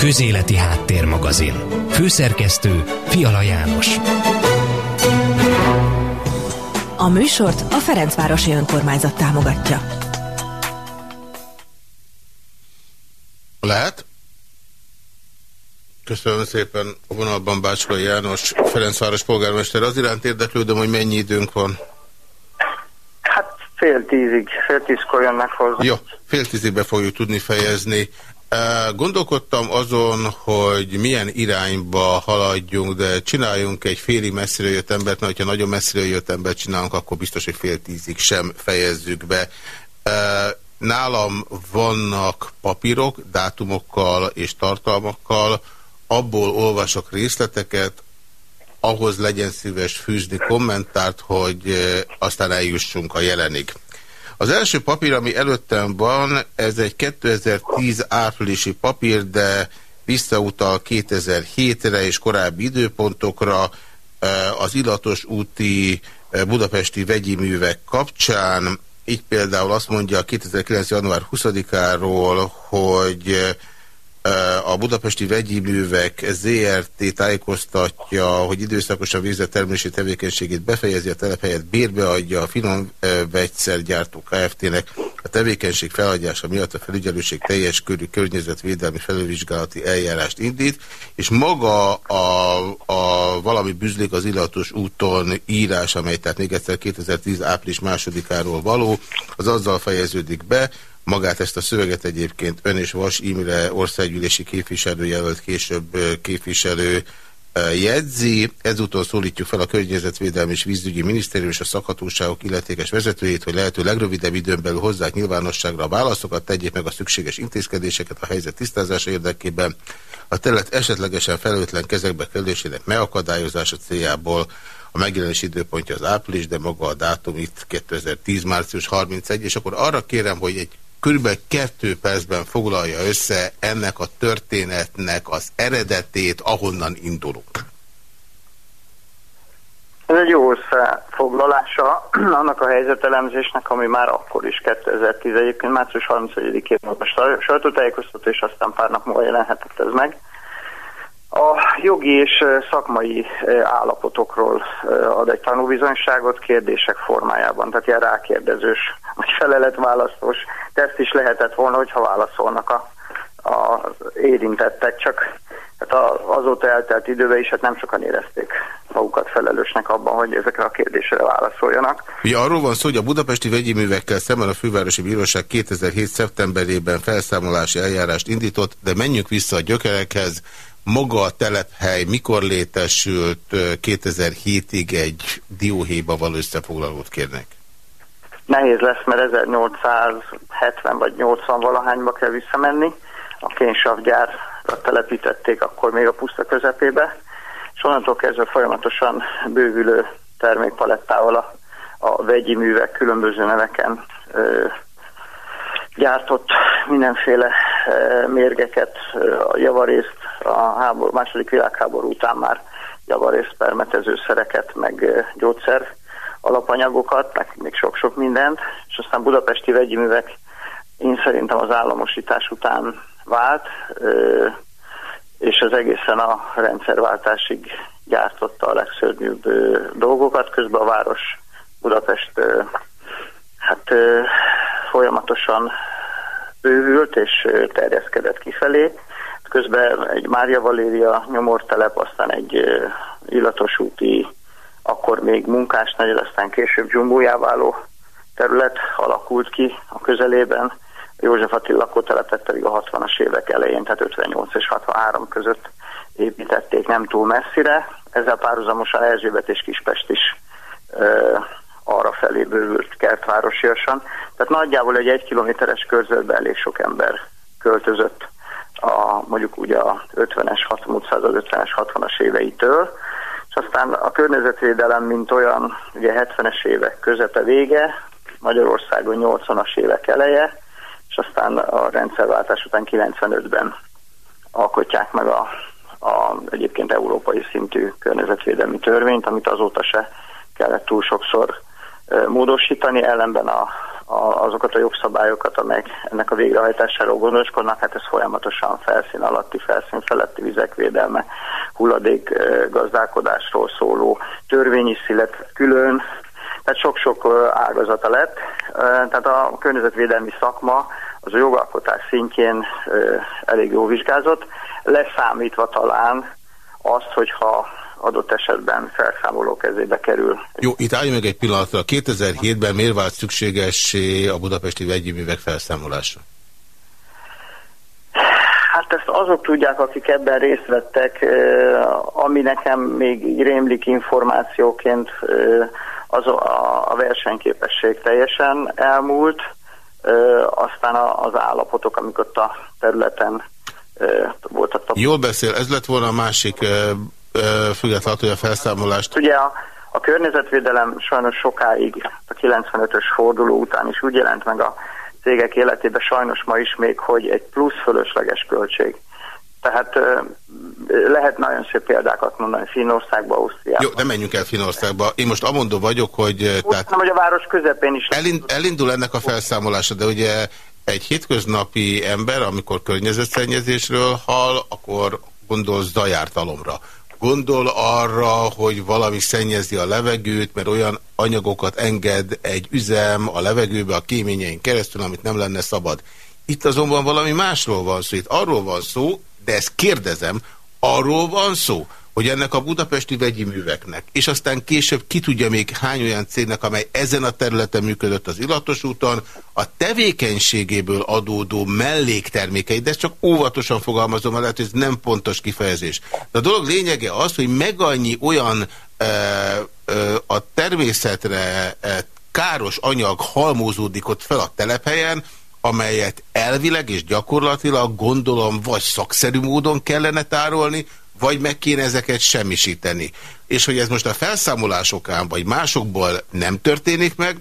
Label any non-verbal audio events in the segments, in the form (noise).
Közéleti Háttérmagazin. Főszerkesztő Fiala János. A műsort a Ferencvárosi Önkormányzat támogatja. Lehet? Köszönöm szépen a vonalban Bácska János, Ferencváros polgármester. Az iránt érdeklődöm, hogy mennyi időnk van. Hát fél tízig, fél tízkor jönnek hozzá. Jó, fél tízig be fogjuk tudni fejezni. Gondolkodtam azon, hogy milyen irányba haladjunk, de csináljunk egy féli messziről jött embert, mert ha nagyon messziről jött embert csinálunk, akkor biztos, hogy fél tízig sem fejezzük be. Nálam vannak papírok, dátumokkal és tartalmakkal, abból olvasok részleteket, ahhoz legyen szíves fűzni kommentárt, hogy aztán eljussunk a jelenig. Az első papír, ami előttem van, ez egy 2010 áprilisi papír, de visszautal 2007-re és korábbi időpontokra az illatos úti budapesti vegyi művek kapcsán. Így például azt mondja 2009. január 20-áról, hogy a Budapesti Vegyi Művek ZRT tájékoztatja, hogy időszakosan végzett termelési tevékenységét befejezi, a telephelyet bérbeadja a finom vegyszergyártó Kft-nek. A tevékenység feladjása miatt a felügyelőség teljes körű környezetvédelmi felülvizsgálati eljárást indít, és maga a, a valami büzlék az illatos úton írás, amely tehát még egyszer 2010 április másodikáról való, az azzal fejeződik be, Magát ezt a szöveget egyébként ön és Vas Imre országgyűlési képviselőjelölt később képviselő jegyzi. Ezúton szólítjuk fel a Környezetvédelmi és Vízügyi Minisztérium és a szakhatóságok illetékes vezetőjét, hogy lehető legrövidebb időn belül hozzák nyilvánosságra a válaszokat, tegyék meg a szükséges intézkedéseket a helyzet tisztázása érdekében. A terület esetlegesen felőtlen kezekbe kerülésének megakadályozása céljából a megjelenés időpontja az április, de maga a dátum itt 2010. március 31, és akkor arra kérem, hogy egy körülbelül kettő percben foglalja össze ennek a történetnek az eredetét, ahonnan indulunk. Ez egy jó összefoglalása annak a helyzetelemzésnek, ami már akkor is 2010 egyébként március 31-én volt a sajtótájékoztató, és aztán pár nap múlva jelenhetett ez meg. A jogi és szakmai állapotokról ad egy tanúbizonyságot kérdések formájában, tehát ilyen rákérdezős, vagy feleletválasztós teszt is lehetett volna, hogyha válaszolnak a, a érintettek, csak hát azóta eltelt időben is hát nem sokan érezték magukat felelősnek abban, hogy ezekre a kérdésre válaszoljanak. Ugye arról van szó, hogy a budapesti vegyi művekkel szemben a Fővárosi Bíróság 2007. szeptemberében felszámolási eljárást indított, de menjünk vissza a gyökerekhez maga a telephely mikor létesült 2007-ig egy dióhéjba való összefoglalót kérnek? Nehéz lesz, mert 1870 vagy 80 valahányba kell visszamenni. A kénysavgyárra telepítették akkor még a puszta közepébe, és onnantól kezdve folyamatosan bővülő termékpalettával a, a vegyi művek különböző neveken gyártott mindenféle ö, mérgeket, a javarészt a háború, második világháború után már javarészt permetezőszereket, meg gyógyszer alapanyagokat, meg még sok-sok mindent, és aztán budapesti vegyi művek én szerintem az államosítás után vált, és az egészen a rendszerváltásig gyártotta a legszörnyűbb dolgokat, közben a város Budapest hát folyamatosan bővült és terjeszkedett kifelé, Közben egy Mária Valéria nyomortelep, aztán egy illatos úti, akkor még munkás nagy, aztán később dzsumbójá váló terület alakult ki a közelében. József Attila lakótelepet pedig a 60-as évek elején, tehát 58 és 63 között építették nem túl messzire. Ezzel párhuzamosan Erzsébet és Kispest is arra felé bővült kertvárosiasan. Tehát nagyjából egy egy kilométeres körzetben elég sok ember költözött a, mondjuk ugye a 50-es, 60 50-es, 60-as éveitől, és aztán a környezetvédelem, mint olyan, ugye 70-es évek közepe vége, Magyarországon 80-as évek eleje, és aztán a rendszerváltás után 95-ben alkotják meg a, a egyébként európai szintű környezetvédelmi törvényt, amit azóta se kellett túl sokszor módosítani, ellenben a, azokat a jogszabályokat, amelyek ennek a végrehajtásáról gondoskodnak, hát ez folyamatosan felszín alatti, felszín feletti vizek védelme, hulladék gazdálkodásról szóló törvény is született külön, tehát sok-sok ágazata lett. Tehát a környezetvédelmi szakma az a jogalkotás szintjén elég jó vizsgázott, leszámítva talán azt, hogyha adott esetben felszámoló kezébe kerül. Jó, itt álljunk meg egy pillanatra. 2007-ben miért vált szükségessé a budapesti vegyi művek felszámolása? Hát ezt azok tudják, akik ebben részt vettek, ami nekem még rémlik információként, az a versenyképesség teljesen elmúlt, aztán az állapotok, amik ott a területen voltak. Jól beszél, ez lett volna a másik függetlenül, hogy a felszámolást... Ugye a, a környezetvédelem sajnos sokáig, a 95-ös forduló után is úgy jelent meg a cégek életében sajnos ma is még, hogy egy plusz fölösleges költség. Tehát lehet nagyon szép példákat mondani Finországba, Ausztriába. Jó, nem menjünk el Finországba. Én most amondó vagyok, hogy... Úgy tehát nem, hogy a város közepén is... Elind, elindul ennek a felszámolása, de ugye egy hétköznapi ember, amikor környezetszennyezésről hall, akkor gondol zajártalomra gondol arra, hogy valami szennyezi a levegőt, mert olyan anyagokat enged egy üzem a levegőbe a kéményeink keresztül, amit nem lenne szabad. Itt azonban valami másról van szó. Itt arról van szó, de ezt kérdezem, arról van szó, hogy ennek a budapesti vegyi műveknek, és aztán később ki tudja még hány olyan cégnek, amely ezen a területen működött az illatos úton, a tevékenységéből adódó melléktermékei, de ezt csak óvatosan fogalmazom, mert hogy ez nem pontos kifejezés. De a dolog lényege az, hogy meg annyi olyan e, e, a természetre e, káros anyag halmozódik ott fel a telephelyen, amelyet elvileg és gyakorlatilag gondolom vagy szakszerű módon kellene tárolni, vagy meg kéne ezeket semmisíteni. És hogy ez most a felszámolásokán, vagy másokból nem történik meg,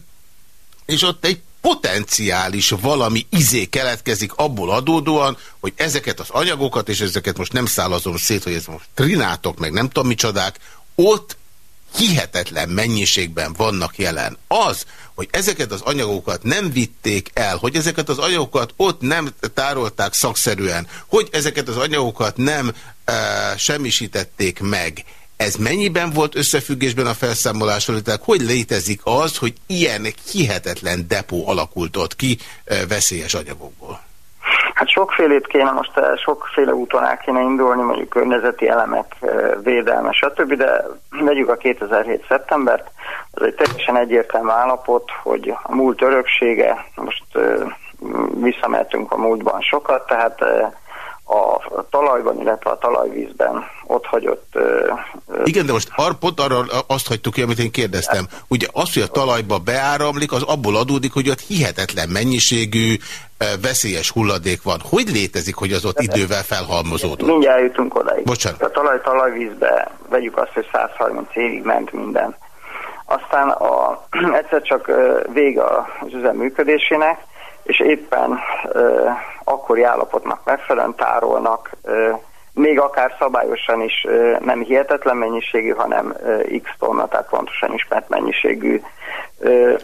és ott egy potenciális valami izé keletkezik abból adódóan, hogy ezeket az anyagokat, és ezeket most nem szálazom szét, hogy ez most trinátok, meg nem tudom micsodák, ott hihetetlen mennyiségben vannak jelen. Az, hogy ezeket az anyagokat nem vitték el, hogy ezeket az anyagokat ott nem tárolták szakszerűen, hogy ezeket az anyagokat nem e, semmisítették meg, ez mennyiben volt összefüggésben a felszámolással, tehát hogy létezik az, hogy ilyen hihetetlen depó alakult ott ki e, veszélyes anyagokból? Hát sokfélét kéne most, eh, sokféle úton el kéne indulni, mondjuk környezeti elemek eh, védelme, stb., de vegyük a 2007. szeptembert, az egy teljesen egyértelmű állapot, hogy a múlt öröksége, most eh, visszamehetünk a múltban sokat, tehát a talajban, illetve a talajvízben ott hagyott... Igen, de most ar, pont arra azt hagytuk ki, amit én kérdeztem. Ugye az, hogy a talajba beáramlik, az abból adódik, hogy ott hihetetlen mennyiségű veszélyes hulladék van. Hogy létezik, hogy az ott idővel felhalmozódott? Mindjárt jutunk odaig. Bocsánat. A talaj talajvízbe vegyük azt, hogy 130 évig ment minden. Aztán a, (clears throat) egyszer csak vége az üzem működésének, és éppen akkori állapotnak megfelelően tárolnak, még akár szabályosan is nem hihetetlen mennyiségű, hanem x tonna, tehát pontosan ismert mennyiségű.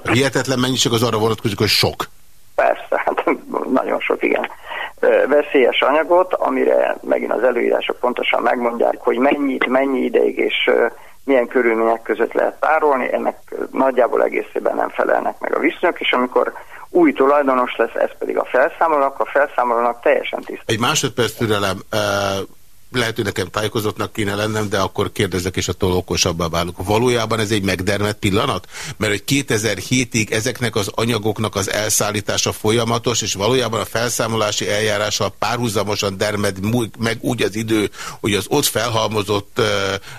A hihetetlen mennyiség az arra vonatkozik, hogy sok. Persze, hát nagyon sok, igen. Veszélyes anyagot, amire megint az előírások pontosan megmondják, hogy mennyit, mennyi ideig és milyen körülmények között lehet tárolni, ennek nagyjából egészében nem felelnek meg a viszonyok, és amikor új tulajdonos lesz, ez pedig a felszámolók, a felszámolónak teljesen tiszta. Egy másodperc türelem, lehet, hogy nekem tájékozottnak kéne lennem, de akkor kérdezek, és attól okosabbá válok. Valójában ez egy megdermett pillanat? Mert hogy 2007-ig ezeknek az anyagoknak az elszállítása folyamatos, és valójában a felszámolási eljárással párhuzamosan dermed meg úgy az idő, hogy az ott felhalmozott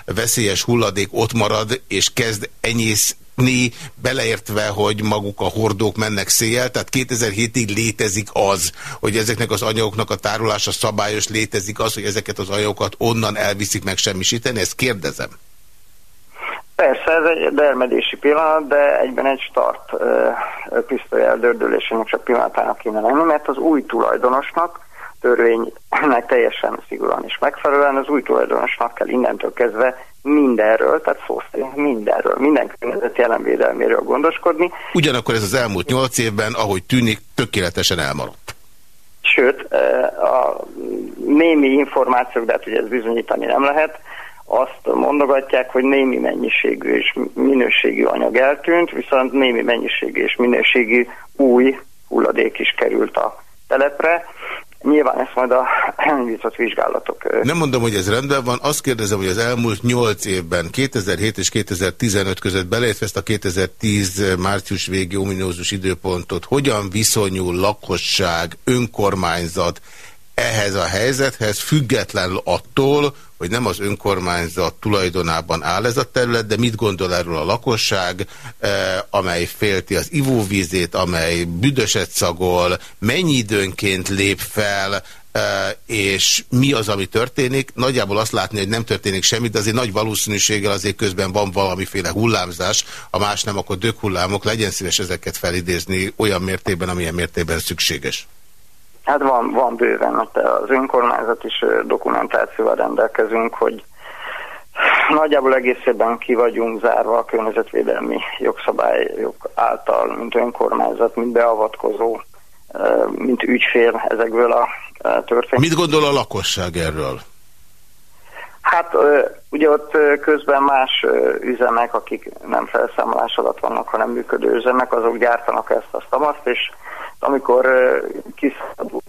veszélyes hulladék ott marad, és kezd enyész látni, beleértve, hogy maguk a hordók mennek széjjel, tehát 2007-ig létezik az, hogy ezeknek az anyagoknak a tárolása szabályos, létezik az, hogy ezeket az anyagokat onnan elviszik meg semmisíteni, ezt kérdezem. Persze, ez egy dermedési pillanat, de egyben egy start pisztoly eldördülésének csak pillanatának kéne lenni, mert az új tulajdonosnak törvénynek teljesen szigorúan és megfelelően az új tulajdonosnak kell innentől kezdve mindenről, tehát szó szerint mindenről, minden környezet jelenvédelméről gondoskodni. Ugyanakkor ez az elmúlt nyolc évben, ahogy tűnik, tökéletesen elmaradt. Sőt, a némi információk, de hát ugye ez bizonyítani nem lehet, azt mondogatják, hogy némi mennyiségű és minőségű anyag eltűnt, viszont némi mennyiségű és minőségű új hulladék is került a telepre. Nyilván ezt majd a elindított vizsgálatok... Nem mondom, hogy ez rendben van, azt kérdezem, hogy az elmúlt 8 évben, 2007 és 2015 között beleértve ezt a 2010 március végi ominózus időpontot, hogyan viszonyul lakosság, önkormányzat ehhez a helyzethez, függetlenül attól, hogy nem az önkormányzat tulajdonában áll ez a terület, de mit gondol erről a lakosság, eh, amely félti az ivóvízét, amely büdöset szagol, mennyi időnként lép fel, eh, és mi az, ami történik. Nagyjából azt látni, hogy nem történik semmi, de azért nagy valószínűséggel azért közben van valamiféle hullámzás, a más nem, akkor döghullámok, legyen szíves ezeket felidézni olyan mértékben, amilyen mértékben szükséges. Hát van, van bőven, mert az önkormányzat is dokumentációval rendelkezünk, hogy nagyjából egészében ki vagyunk zárva a környezetvédelmi jogszabályok által, mint önkormányzat, mint beavatkozó, mint ügyfél ezekből a történetekből. Mit gondol a lakosság erről? Hát ugye ott közben más üzemek, akik nem felszámolás alatt vannak, hanem működő üzemek, azok gyártanak ezt, azt, azt, és amikor kiszabadul.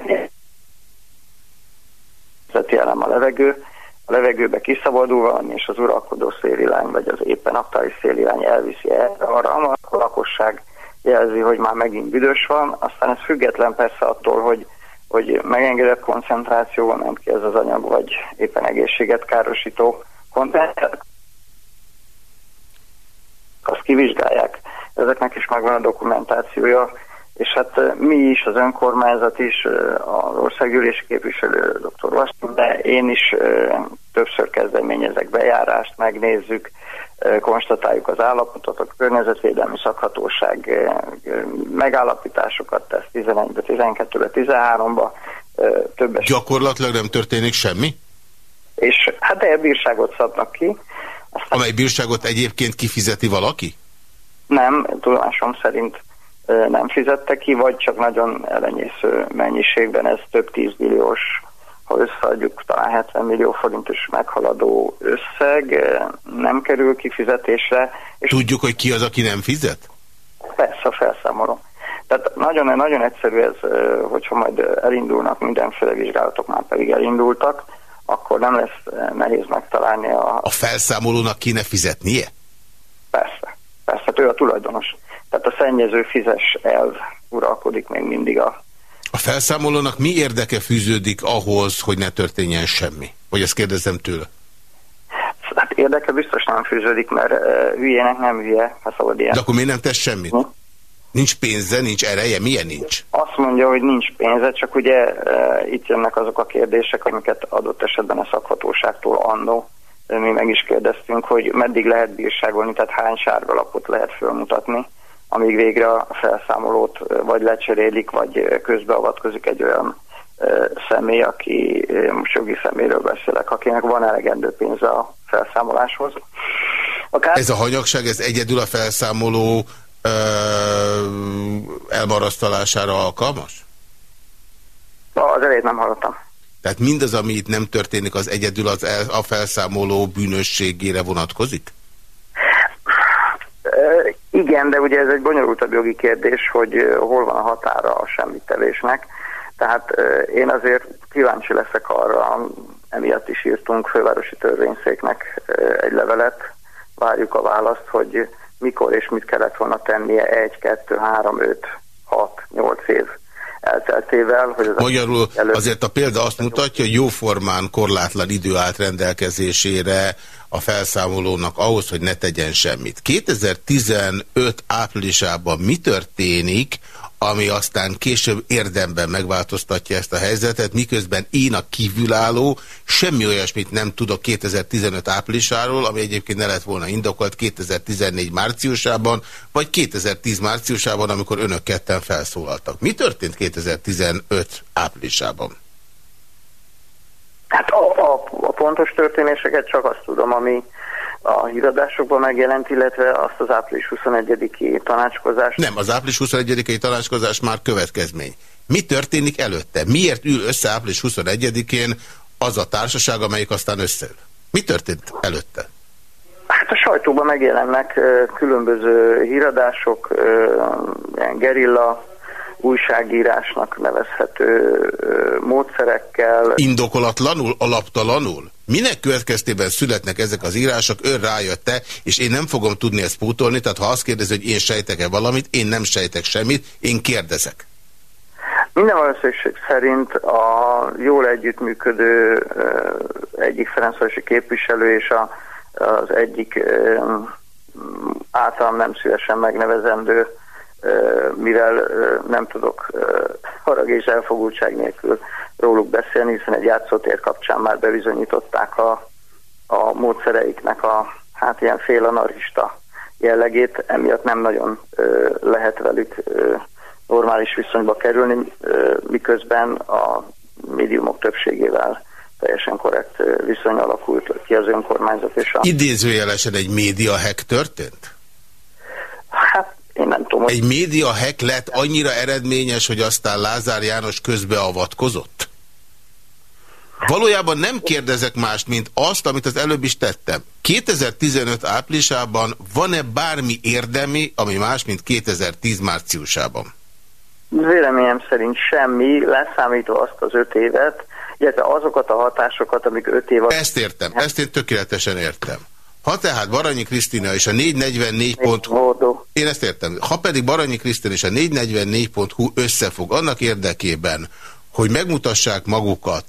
Elem a levegő, a levegőbe kiszabadul valami, és az uralkodó szélirány, vagy az éppen aktuális szélirány elviszi erre arra, akkor a lakosság jelzi, hogy már megint büdös van, aztán ez független persze attól, hogy, hogy megengedett koncentrációban nem ki ez az anyag, vagy éppen egészséget károsító koncentráció, azt kivizsgálják. Ezeknek is megvan a dokumentációja, és hát mi is, az önkormányzat is, az országgyűlési képviselő dr. Vaston, de én is többször kezdeményezek bejárást, megnézzük, konstatáljuk az állapotot, a környezetvédelmi szakhatóság megállapításokat tesz 11-be, 12-be, 13-ba. Többes. Gyakorlatilag nem történik semmi? És hát de bírságot szabnak ki. Aztán... Amely bírságot egyébként kifizeti valaki? Nem, tudomásom szerint nem fizette ki, vagy csak nagyon elenyésző mennyiségben, ez több tízmilliós, ha összeadjuk, talán 70 millió forintos meghaladó összeg, nem kerül kifizetésre. És Tudjuk, hogy ki az, aki nem fizet? Persze, felszámolom. Tehát nagyon, nagyon egyszerű ez, hogyha majd elindulnak mindenféle vizsgálatok, már pedig elindultak, akkor nem lesz nehéz megtalálni a... A felszámolónak kéne fizetnie? Persze, persze, hát ő a tulajdonos. Tehát a szennyező fizes elv uralkodik még mindig a... A felszámolónak mi érdeke fűződik ahhoz, hogy ne történjen semmi? Vagy ezt kérdezem tőle? Hát érdeke biztos nem fűződik, mert uh, hülyének nem hülye, ha szabad ilyen. De akkor miért nem tesz semmit? Hm? Nincs pénze, nincs ereje, milyen nincs? Azt mondja, hogy nincs pénze, csak ugye uh, itt jönnek azok a kérdések, amiket adott esetben a szakhatóságtól annó mi meg is kérdeztünk, hogy meddig lehet bírságolni, tehát hány sárgalapot lehet fölmutatni amíg végre a felszámolót vagy lecserélik, vagy közbeavatkozik egy olyan személy, aki most jogi személyről beszélek, akinek van elegendő pénze a felszámoláshoz. Akár... Ez a hanyagság, ez egyedül a felszámoló ö, elmarasztalására alkalmas? Az elét nem hallottam. Tehát mindaz, ami itt nem történik, az egyedül az el, a felszámoló bűnösségére vonatkozik? Igen, de ugye ez egy bonyolultabb jogi kérdés, hogy hol van a határa a semmittevésnek. Tehát én azért kíváncsi leszek arra, emiatt is írtunk fővárosi törvényszéknek egy levelet, várjuk a választ, hogy mikor és mit kellett volna tennie egy, kettő, három, öt, hat, nyolc év elteltével. Hogy az Magyarul előtt... azért a példa azt mutatja, hogy jóformán korlátlan idő állt rendelkezésére a felszámolónak ahhoz, hogy ne tegyen semmit. 2015 áprilisában mi történik, ami aztán később érdemben megváltoztatja ezt a helyzetet, miközben én a kívülálló semmi olyasmit nem tudok 2015 áprilisáról, ami egyébként ne lett volna indokolt 2014 márciusában, vagy 2010 márciusában, amikor önök ketten felszólaltak. Mi történt 2015 áprilisában? Hát a, a, pontos történéseket csak azt tudom, ami a híradásokban megjelent, illetve azt az április 21-i tanácskozást. Nem, az április 21-i tanácskozás már következmény. Mi történik előtte? Miért ül össze április 21-én az a társaság, amelyik aztán összeül? Mi történt előtte? Hát a sajtóban megjelennek különböző híradások, ilyen gerilla újságírásnak nevezhető módszerekkel. Indokolatlanul, alaptalanul? Minek következtében születnek ezek az írások, ön rájött-e, és én nem fogom tudni ezt pótolni, tehát ha azt kérdezi, hogy én sejtek-e valamit, én nem sejtek semmit, én kérdezek. Minden valószínűség szerint a jól együttműködő egyik Ferencvárosi képviselő és a, az egyik általam nem szívesen megnevezendő, mivel nem tudok harag és elfogultság nélkül róluk beszélni, hiszen egy játszótér kapcsán már bebizonyították a, a módszereiknek a hát ilyen félanarista jellegét, emiatt nem nagyon lehet velük normális viszonyba kerülni, miközben a médiumok többségével teljesen korrekt viszony alakult ki az önkormányzat és a... Idézőjelesen egy média hack történt? Én nem tudom. Egy média hack lett annyira eredményes, hogy aztán Lázár János közbeavatkozott? Valójában nem kérdezek mást, mint azt, amit az előbb is tettem. 2015 áprilisában van-e bármi érdemi, ami más, mint 2010 márciusában? Véleményem szerint semmi, leszámítva azt az öt évet, illetve azokat a hatásokat, amik öt év... Ezt értem, ezt én tökéletesen értem. Ha tehát Baranyi Krisztina és a 444.hu... Én ezt értem. Ha pedig Baranyi Krisztina és a 444.hu összefog annak érdekében, hogy megmutassák magukat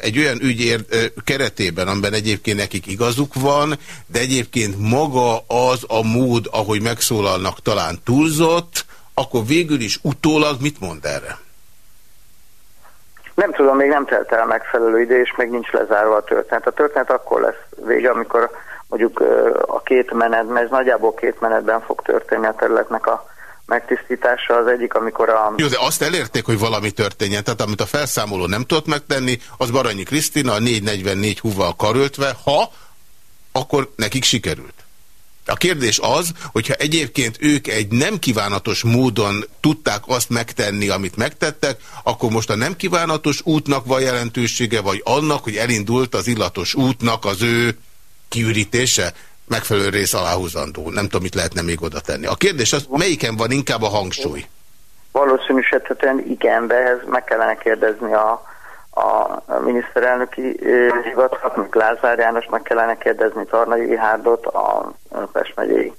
egy olyan ügy ér, keretében, amiben egyébként nekik igazuk van, de egyébként maga az a mód, ahogy megszólalnak talán túlzott, akkor végül is utólag mit mond erre? Nem tudom, még nem telt el megfelelő idő, és még nincs lezárva a történet. A történet akkor lesz vége, amikor mondjuk a két menet, mert ez nagyjából két menetben fog történni a területnek a megtisztítása. Az egyik, amikor a... Jó, de azt elérték, hogy valami történjen. Tehát amit a felszámoló nem tudott megtenni, az Baranyi Krisztina a 444 húval karöltve, ha, akkor nekik sikerült. A kérdés az, hogyha egyébként ők egy nem kívánatos módon tudták azt megtenni, amit megtettek, akkor most a nem kívánatos útnak van jelentősége, vagy annak, hogy elindult az illatos útnak az ő kiürítése? Megfelelő rész aláhúzandó. Nem tudom, mit lehetne még oda tenni. A kérdés az, melyiken van inkább a hangsúly? Valószínűsíthetően igen, de ehhez meg kellene kérdezni a a miniszterelnöki hivatalnak, Lázár Jánosnak kellene kérdezni Tarnai Rihárdot, a Pest megyei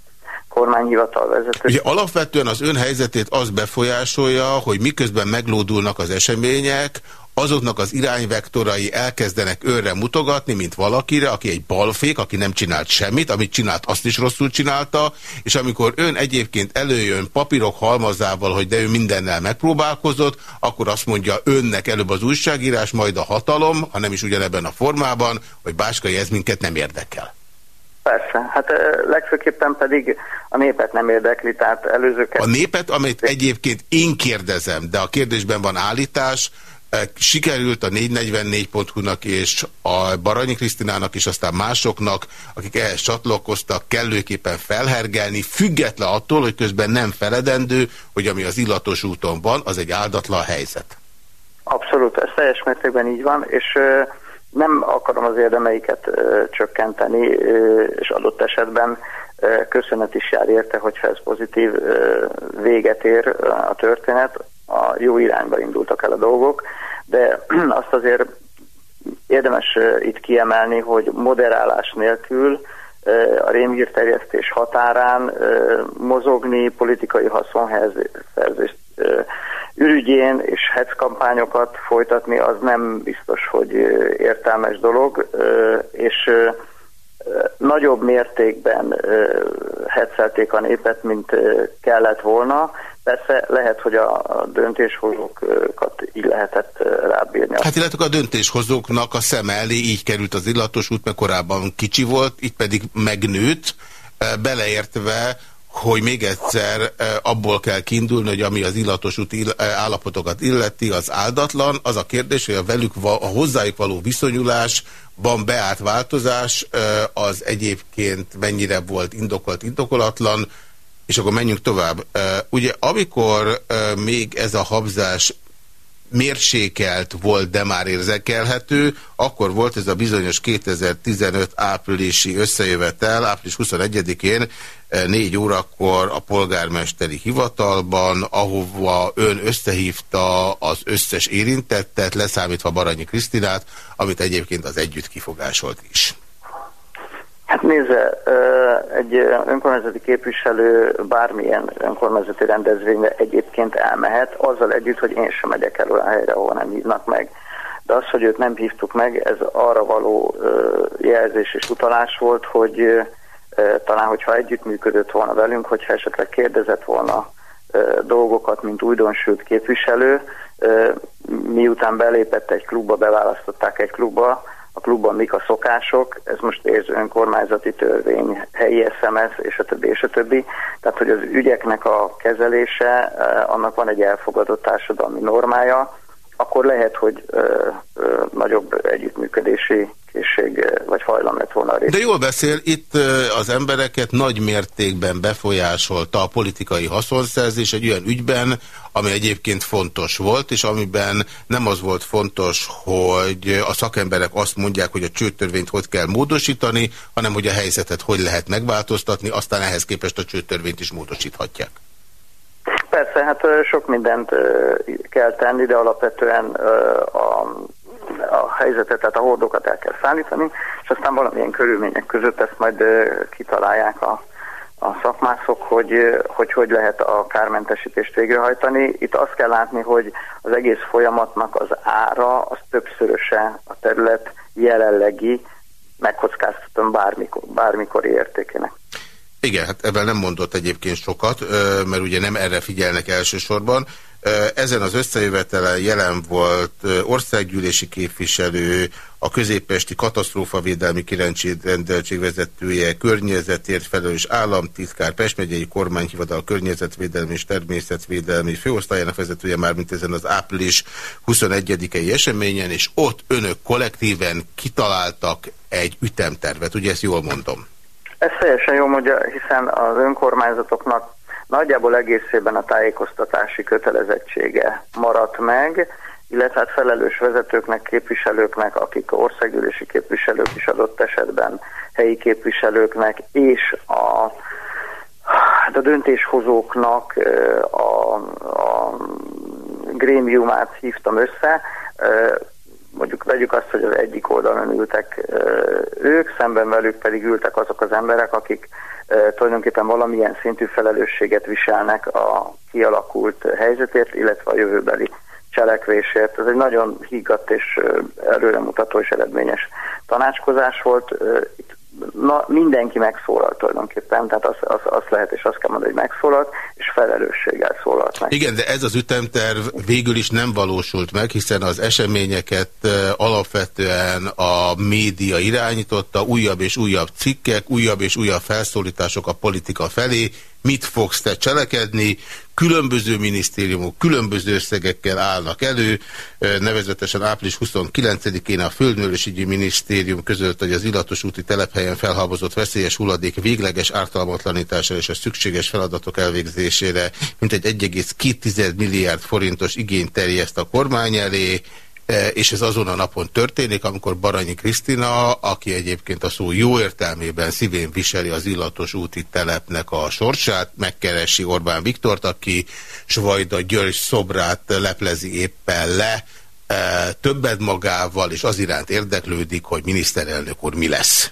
kormányhivatal vezető. Ugye alapvetően az ön helyzetét az befolyásolja, hogy miközben meglódulnak az események, azoknak az irányvektorai elkezdenek őre mutogatni, mint valakire, aki egy balfék, aki nem csinált semmit, amit csinált, azt is rosszul csinálta, és amikor ön egyébként előjön papírok halmazával, hogy de ő mindennel megpróbálkozott, akkor azt mondja önnek előbb az újságírás, majd a hatalom, ha nem is ugyanebben a formában, hogy Báskai ez minket nem érdekel. Persze, hát legfőképpen pedig a népet nem érdekli, tehát előzőket... A népet, amit egyébként én kérdezem, de a kérdésben van állítás, sikerült a 444.hu-nak és a Baranyi Krisztinának és aztán másoknak, akik ehhez csatlakoztak, kellőképpen felhergelni, független attól, hogy közben nem feledendő, hogy ami az illatos úton van, az egy áldatlan helyzet. Abszolút, ez teljes mértékben így van, és nem akarom az érdemeiket csökkenteni, és adott esetben köszönet is jár érte, hogyha ez pozitív véget ér a történet, a jó irányba indultak el a dolgok, de (clears throat) azt azért érdemes itt kiemelni, hogy moderálás nélkül a rémhírterjesztés határán mozogni, politikai haszonszerzést ürügyén és hetz kampányokat folytatni, az nem biztos, hogy értelmes dolog, és nagyobb mértékben hetszelték a népet, mint kellett volna, Persze lehet, hogy a döntéshozókat így lehetett rábírni. Hát illetve a döntéshozóknak a szem elé így került az illatos út, mert korábban kicsi volt, itt pedig megnőtt, beleértve, hogy még egyszer abból kell kiindulni, hogy ami az illatos úti állapotokat illeti, az áldatlan. Az a kérdés, hogy a, velük, a hozzájuk való viszonyulásban beállt változás, az egyébként mennyire volt indokolt, indokolatlan, és akkor menjünk tovább. Ugye amikor még ez a habzás mérsékelt volt, de már érzekelhető, akkor volt ez a bizonyos 2015 áprilisi összejövetel, április 21-én 4 eh, órakor a polgármesteri hivatalban, ahova ön összehívta az összes érintettet, leszámítva Baranyi Krisztinát, amit egyébként az együtt kifogásolt is. Hát nézze, egy önkormányzati képviselő bármilyen önkormányzati rendezvényre egyébként elmehet, azzal együtt, hogy én sem megyek el olyan helyre, ahol nem hívnak meg. De az, hogy őt nem hívtuk meg, ez arra való jelzés és utalás volt, hogy talán, hogyha együttműködött volna velünk, hogyha esetleg kérdezett volna dolgokat, mint újdonsült képviselő, miután belépett egy klubba, beválasztották egy klubba, a klubban mik a szokások, ez most ez önkormányzati törvény, helyi SMS, és a többi, és a többi. Tehát, hogy az ügyeknek a kezelése, eh, annak van egy elfogadott társadalmi normája, akkor lehet, hogy ö, ö, nagyobb együttműködési készség vagy hajlam lett volna De jól beszél, itt az embereket nagy mértékben befolyásolta a politikai haszonszerzés egy olyan ügyben, ami egyébként fontos volt, és amiben nem az volt fontos, hogy a szakemberek azt mondják, hogy a csőtörvényt hogy kell módosítani, hanem hogy a helyzetet hogy lehet megváltoztatni, aztán ehhez képest a csőtörvényt is módosíthatják. Persze, hát sok mindent kell tenni, de alapvetően a, a helyzetet, tehát a hordokat el kell szállítani, és aztán valamilyen körülmények között ezt majd kitalálják a, a szakmászok, hogy, hogy hogy lehet a kármentesítést végrehajtani. Itt azt kell látni, hogy az egész folyamatnak az ára az többszöröse a terület jelenlegi megkockáztatom bármikor, bármikori értékének. Igen, hát ebben nem mondott egyébként sokat, mert ugye nem erre figyelnek elsősorban. Ezen az összejövetelen jelen volt országgyűlési képviselő, a középesti katasztrófavédelmi rendeltség vezetője, környezetért felelős államtitkár, Pest megyei kormányhivatal környezetvédelmi és természetvédelmi főosztályának vezetője már, mint ezen az április 21-i eseményen, és ott önök kollektíven kitaláltak egy ütemtervet, ugye ezt jól mondom? Ez teljesen jó mondja, hiszen az önkormányzatoknak nagyjából egészében a tájékoztatási kötelezettsége maradt meg, illetve hát felelős vezetőknek, képviselőknek, akik országgyűlési képviselők is adott esetben, helyi képviselőknek és a, hát a döntéshozóknak a, a grémiumát hívtam össze, mondjuk vegyük azt, hogy az egyik oldalon ültek ők, szemben velük pedig ültek azok az emberek, akik tulajdonképpen valamilyen szintű felelősséget viselnek a kialakult helyzetért, illetve a jövőbeli cselekvésért. Ez egy nagyon higgadt és előremutató és eredményes tanácskozás volt. Itt na, mindenki megszólalt tulajdonképpen, tehát azt az, az lehet, és azt kell mondani, hogy megszólalt, és felelősséggel szólalt meg. Igen, de ez az ütemterv végül is nem valósult meg, hiszen az eseményeket alapvetően a média irányította, újabb és újabb cikkek, újabb és újabb felszólítások a politika felé, mit fogsz te cselekedni, különböző minisztériumok különböző összegekkel állnak elő, nevezetesen április 29-én a Földművelésügyi Minisztérium között, hogy az illatos úti telephelyen felhalmozott veszélyes hulladék végleges ártalmatlanítására és a szükséges feladatok elvégzésére mintegy 1,2 milliárd forintos igényt terjeszt a kormány elé, és ez azon a napon történik, amikor Baranyi Krisztina, aki egyébként a szó jó értelmében szívén viseli az illatos úti telepnek a sorsát, megkeresi Orbán Viktort, aki Svajda György szobrát leplezi éppen le, e, többet magával, és az iránt érdeklődik, hogy miniszterelnök úr mi lesz.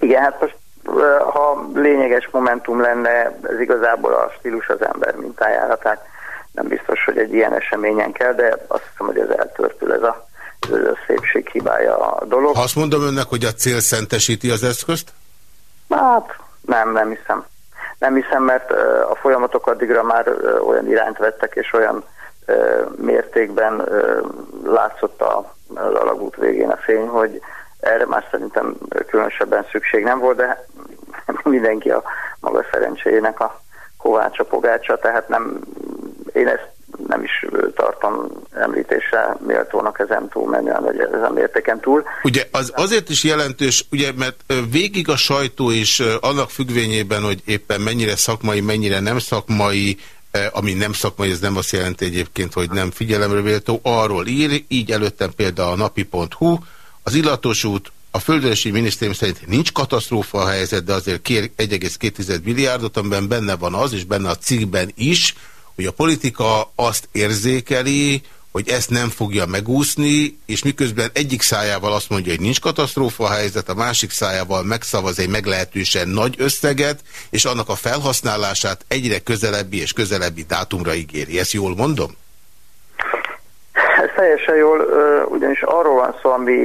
Igen, hát most e, ha lényeges momentum lenne, ez igazából a stílus az ember mintájára, tehát nem biztos, hogy egy ilyen eseményen kell, de azt hiszem, hogy ez eltörpül ez a, ez a szépség hibája a dolog. Ha azt mondom önnek, hogy a cél szentesíti az eszközt? Hát nem, nem hiszem. Nem hiszem, mert a folyamatok addigra már olyan irányt vettek, és olyan mértékben látszott a, a alagút végén a fény, hogy erre már szerintem különösebben szükség nem volt, de (laughs) mindenki a maga szerencséjének a kovácsa, pogácsa, tehát nem, én ezt nem is tartom említésre méltónak ezen túl menően, vagy ezen mértéken túl. Ugye az azért is jelentős, ugye, mert végig a sajtó is annak függvényében, hogy éppen mennyire szakmai, mennyire nem szakmai, ami nem szakmai, ez nem azt jelenti egyébként, hogy nem figyelemre véltó, arról ír, így előttem például a napi.hu, az illatos út, a Földörösi Minisztérium szerint nincs katasztrófa a helyzet, de azért kér 1,2 milliárdot, amiben benne van az, és benne a cikkben is, hogy a politika azt érzékeli, hogy ezt nem fogja megúszni, és miközben egyik szájával azt mondja, hogy nincs katasztrófa helyzet, a másik szájával megszavaz egy meglehetősen nagy összeget, és annak a felhasználását egyre közelebbi és közelebbi dátumra ígéri. Ezt jól mondom? Ez teljesen jól, ugyanis arról van szó, ami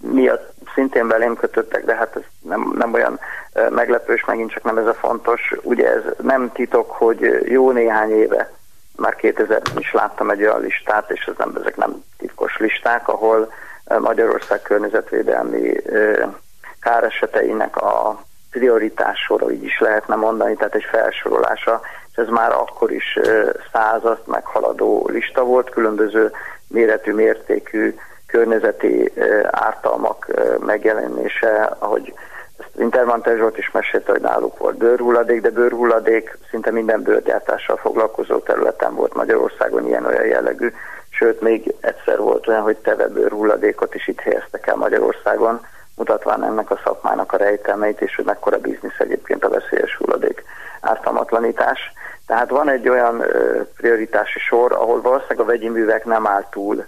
miatt szintén belém kötöttek, de hát ez nem, nem olyan meglepős, megint csak nem ez a fontos. Ugye ez nem titok, hogy jó néhány éve, már 2000-ben is láttam egy olyan listát, és ez nem, ezek nem titkos listák, ahol Magyarország környezetvédelmi káreseteinek a prioritás sora, így is lehetne mondani, tehát egy felsorolása, és ez már akkor is százast meghaladó lista volt, különböző méretű, mértékű környezeti ártalmak megjelenése, ahogy ezt Intermantel Zsolt is mesélte, hogy náluk volt bőrhulladék, de bőrhulladék szinte minden bőrgyártással foglalkozó területen volt Magyarországon ilyen olyan jellegű, sőt még egyszer volt olyan, hogy teve bőrhulladékot is itt helyeztek el Magyarországon, mutatván ennek a szakmának a rejtelmeit, és hogy mekkora biznisz egyébként a veszélyes hulladék ártalmatlanítás. Tehát van egy olyan prioritási sor, ahol valószínűleg a vegyi művek nem áll túl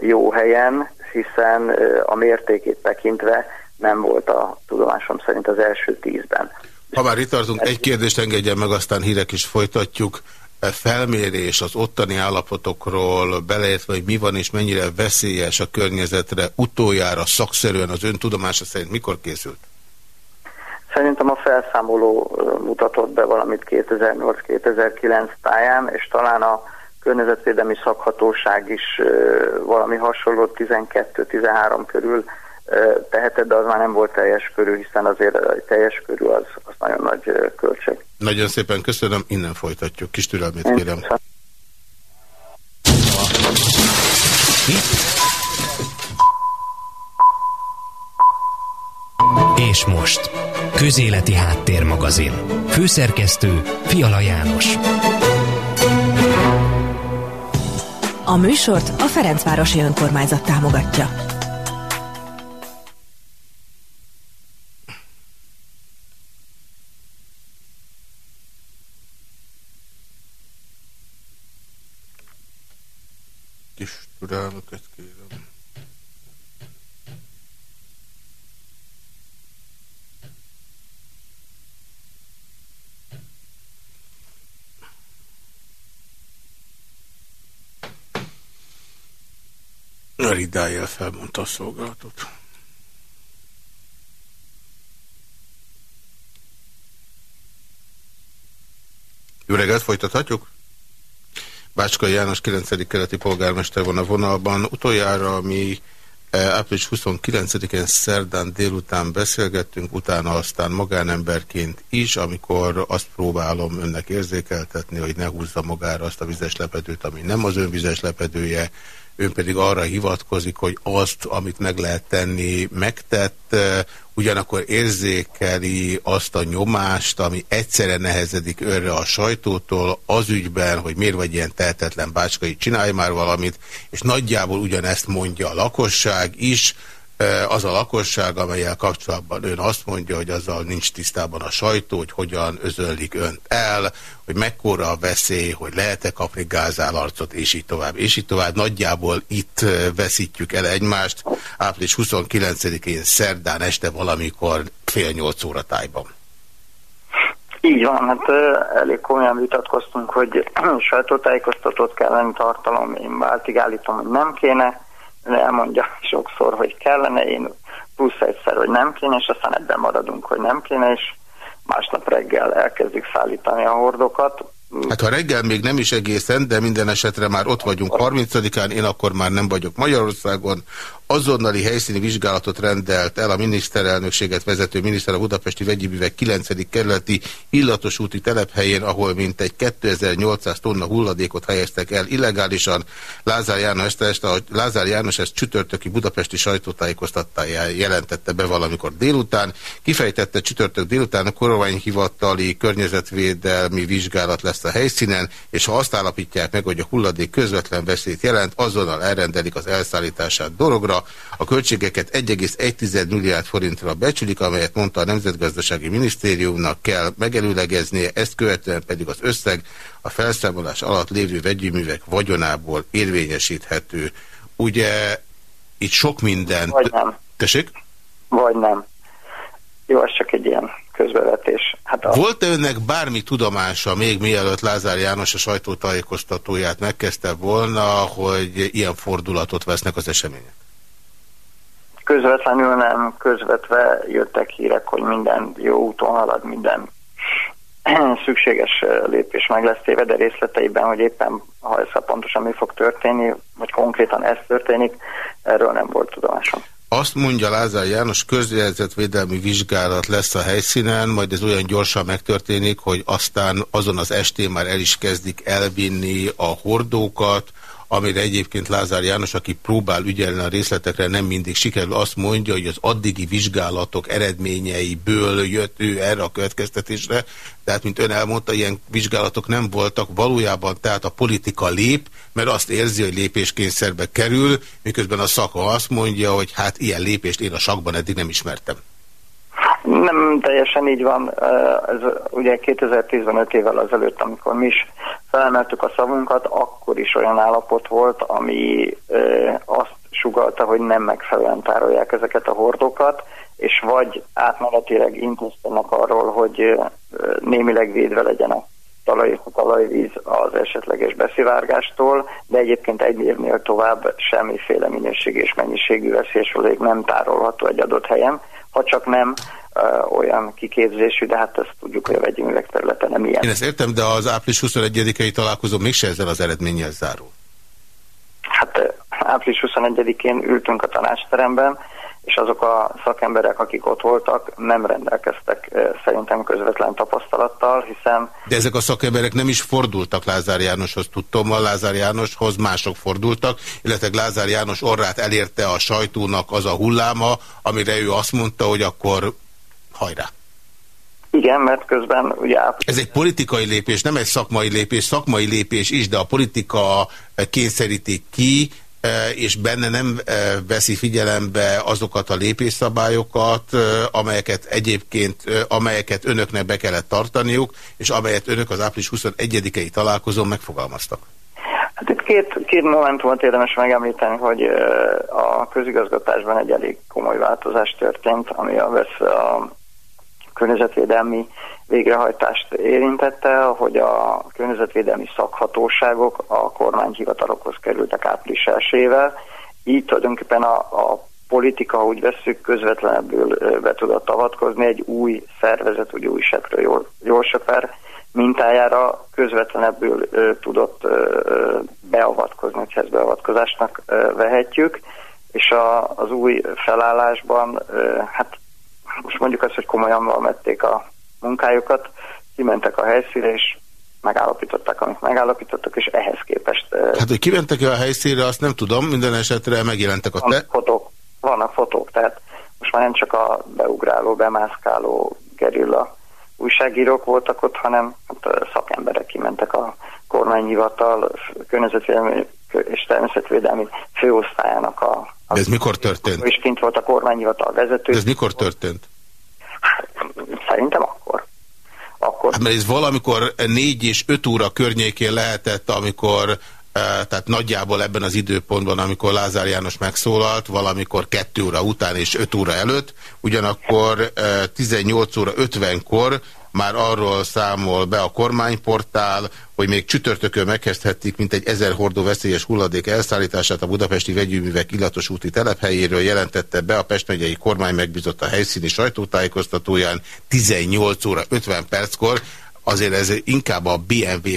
jó helyen, hiszen a mértékét tekintve nem volt a tudomásom szerint az első tízben. Ha már itt tartunk, egy kérdést engedjen meg, aztán hírek is folytatjuk. Felmérés az ottani állapotokról, beleértve, hogy mi van és mennyire veszélyes a környezetre, utoljára szakszerűen az ön tudomása szerint mikor készült? Szerintem a felszámoló mutatott be valamit 2008-2009 táján, és talán a környezetvédelmi szakhatóság is valami hasonló 12-13 körül teheted, de az már nem volt teljes körül, hiszen azért a teljes körül az, az nagyon nagy költség. Nagyon szépen köszönöm, innen folytatjuk. Kis türelmét kérem. És most, Közéleti Háttérmagazin. Főszerkesztő Fiala János. A műsort a Ferencvárosi Önkormányzat támogatja. Kis türelmüket Ridájjel felmondta a szolgálatot. Jó reggelt, folytathatjuk? Bácskai János 9. keleti polgármester van a vonalban. Utoljára mi április 29-én szerdán délután beszélgettünk, utána aztán magánemberként is, amikor azt próbálom önnek érzékeltetni, hogy ne húzza magára azt a vizes lepedőt, ami nem az ön vizes lepedője, ön pedig arra hivatkozik, hogy azt, amit meg lehet tenni, megtett, ugyanakkor érzékeli azt a nyomást, ami egyszerre nehezedik őre a sajtótól, az ügyben, hogy miért vagy ilyen tehetetlen bácskai, csinálj már valamit, és nagyjából ugyanezt mondja a lakosság is, az a lakosság, amelyel kapcsolatban ön azt mondja, hogy azzal nincs tisztában a sajtó, hogy hogyan özönlik önt el, hogy mekkora a veszély, hogy lehet-e kapni gázálarcot, és így tovább. És így tovább nagyjából itt veszítjük el egymást április 29-én szerdán este valamikor fél nyolc óra tájban. Így van, hát elég komolyan vitatkoztunk, hogy (clears throat) sajtótájékoztatót kell lenni tartalom, én váltig állítom, hogy nem kéne, elmondja sokszor, hogy kellene, én plusz egyszer, hogy nem kéne, és aztán ebben maradunk, hogy nem kéne, és másnap reggel elkezdjük szállítani a hordokat. Hát ha reggel még nem is egészen, de minden esetre már ott vagyunk 30-án, én akkor már nem vagyok Magyarországon, azonnali helyszíni vizsgálatot rendelt el a miniszterelnökséget vezető miniszter a Budapesti Vegyiművek 9. kerületi illatos úti telephelyén, ahol mintegy 2800 tonna hulladékot helyeztek el illegálisan. Lázár János ezt, a Lázár János ezt csütörtöki budapesti sajtótájékoztatáján jelentette be valamikor délután. Kifejtette csütörtök délután a kormányhivatali környezetvédelmi vizsgálat lesz a helyszínen, és ha azt állapítják meg, hogy a hulladék közvetlen veszélyt jelent, azonnal elrendelik az elszállítását dologra. A költségeket 1,1 milliárd forintra becsülik, amelyet mondta a Nemzetgazdasági Minisztériumnak kell megelőlegeznie, ezt követően pedig az összeg a felszámolás alatt lévő vegyiművek vagyonából érvényesíthető. Ugye itt sok mindent... Vagy nem. Tessék? Vagy nem. Jó, ez csak egy ilyen közbevetés. Hát a... Volt-e önnek bármi tudomása, még mielőtt Lázár János a sajtótájékoztatóját megkezdte volna, hogy ilyen fordulatot vesznek az események? Közvetlenül nem, közvetve jöttek hírek, hogy minden jó úton halad, minden (clears throat) szükséges lépés meg lesz téve, de részleteiben, hogy éppen ha ez pontosan mi fog történni, vagy konkrétan ez történik, erről nem volt tudomásom. Azt mondja Lázár János, közjelzetvédelmi vizsgálat lesz a helyszínen, majd ez olyan gyorsan megtörténik, hogy aztán azon az estén már el is kezdik elvinni a hordókat, amire egyébként Lázár János, aki próbál ügyelni a részletekre, nem mindig sikerül, azt mondja, hogy az addigi vizsgálatok eredményeiből jött ő erre a következtetésre, tehát, mint ön elmondta, ilyen vizsgálatok nem voltak, valójában tehát a politika lép, mert azt érzi, hogy lépéskényszerbe kerül, miközben a szaka azt mondja, hogy hát ilyen lépést én a sakban eddig nem ismertem. Nem teljesen így van. Ez ugye 2015 évvel azelőtt, amikor mi is felemeltük a szavunkat, akkor is olyan állapot volt, ami azt sugalta, hogy nem megfelelően tárolják ezeket a hordokat, és vagy átmenetileg intéztenek arról, hogy némileg védve legyen a talaj, a talajvíz az esetleges beszivárgástól, de egyébként egy évnél tovább semmiféle minőség és mennyiségű veszélyes nem tárolható egy adott helyen, ha csak nem olyan kiképzésű, de hát ezt tudjuk, hogy a vegyi művek területe nem ilyen. Én ezt értem, de az április 21-i találkozó mégse ezzel az eredménnyel zárul. Hát április 21-én ültünk a tanácsteremben, és azok a szakemberek, akik ott voltak, nem rendelkeztek szerintem közvetlen tapasztalattal, hiszen... De ezek a szakemberek nem is fordultak Lázár Jánoshoz, tudtom, a Lázár Jánoshoz mások fordultak, illetve Lázár János orrát elérte a sajtónak az a hulláma, amire ő azt mondta, hogy akkor hajrá. Igen, mert közben ugye... Ez egy politikai lépés, nem egy szakmai lépés, szakmai lépés is, de a politika kényszeríti ki, e, és benne nem e, veszi figyelembe azokat a lépésszabályokat, e, amelyeket egyébként, amelyeket önöknek be kellett tartaniuk, és amelyet önök az április 21-i találkozón megfogalmaztak. Hát itt két, két momentumot érdemes megemlíteni, hogy a közigazgatásban egy elég komoly változás történt, ami a, vesz, a környezetvédelmi végrehajtást érintette, hogy a környezetvédelmi szakhatóságok a kormányhivatalokhoz kerültek április elsővel, így tulajdonképpen a, a politika, úgy veszük, közvetlenebbül be tudott avatkozni. Egy új szervezet, úgy új sepről jól, jól söper mintájára közvetlenebbül ö, tudott ö, beavatkozni, hogy ezt beavatkozásnak ö, vehetjük, és a, az új felállásban ö, hát most mondjuk azt, hogy komolyan vették a munkájukat, kimentek a helyszínre, és megállapították, amit megállapítottak, és ehhez képest... Hát, hogy kimentek-e a helyszínre, azt nem tudom, minden esetre megjelentek a... Te... Fotók, vannak fotók, tehát most már nem csak a beugráló, bemászkáló gerilla újságírók voltak ott, hanem hát, szakemberek kimentek a kormányhivatal, környezetvédelmi és természetvédelmi főosztályának a de ez mikor történt? És kint volt a kormányhivatal vezető. De ez mikor történt? Szerintem akkor. akkor. Hát mert ez valamikor négy és öt óra környékén lehetett, amikor eh, tehát nagyjából ebben az időpontban, amikor Lázár János megszólalt, valamikor kettő óra után és öt óra előtt, ugyanakkor 18 eh, óra 50-kor már arról számol be a kormányportál, hogy még csütörtökön megkezdhetik, mint egy ezer hordó veszélyes hulladék elszállítását a budapesti vegyűművek illatos úti telephelyéről jelentette be a Pest megyei kormány megbízott a helyszíni sajtótájékoztatóján 18 óra 50 perckor. Azért ez inkább a BMW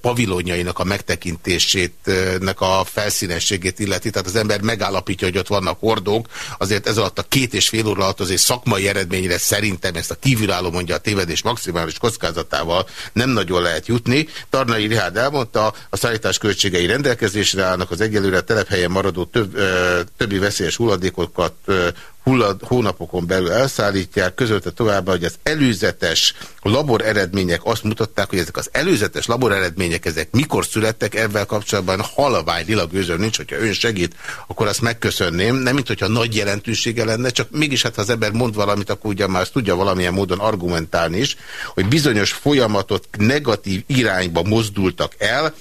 pavilonjainak a megtekintését, a felszínességét illeti, tehát az ember megállapítja, hogy ott vannak hordók, azért ez alatt a két és fél óra alatt azért szakmai eredményre szerintem ezt a kívülálló mondja a tévedés maximális kockázatával nem nagyon lehet jutni. Tarnai Rihárd elmondta, a szállítás költségei rendelkezésre állnak, az egyelőre telephelyen maradó több, ö, többi veszélyes hulladékokat ö, hullad, hónapokon belül elszállítják, közölte továbbá, hogy az előzetes labor eredmények azt mutatták, hogy ezek az előzetes labor eredmények, ezek mikor születtek, ebben kapcsolatban halvány lila gőzöm nincs, hogyha ön segít, akkor azt megköszönném, nem mint hogyha nagy jelentősége lenne, csak mégis hát ha az ember mond valamit, akkor ugye már azt tudja valamilyen módon argumentálni is, hogy bizonyos folyamatot negatív irányba mozdultak el,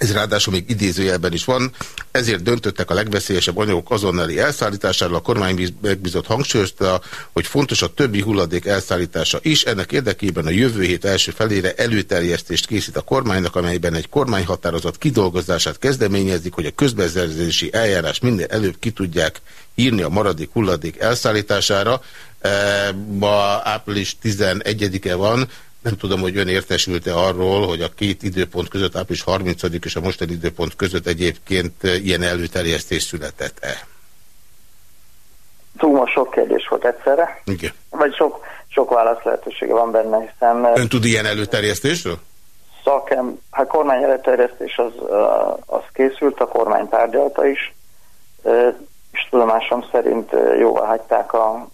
ez ráadásul még idézőjelben is van, ezért döntöttek a legveszélyesebb anyagok azonnali elszállításáról. A kormány megbízott hangsúlyozta, hogy fontos a többi hulladék elszállítása is. Ennek érdekében a jövő hét első felére előterjesztést készít a kormánynak, amelyben egy kormányhatározat kidolgozását kezdeményezik, hogy a közbeszerzési eljárás minden előbb ki tudják írni a maradék hulladék elszállítására. Ma április 11-e van, nem tudom, hogy ön értesülte arról, hogy a két időpont között, április 30 és a mostani időpont között egyébként ilyen előterjesztés született-e? Túl sok kérdés volt egyszerre. Igen. Vagy sok, sok válasz lehetősége van benne, hiszen... Ön tud ilyen előterjesztésről? Szakem, hát kormány előterjesztés az, az készült, a kormány tárgyalta is, és tudomásom szerint jóvá hagyták a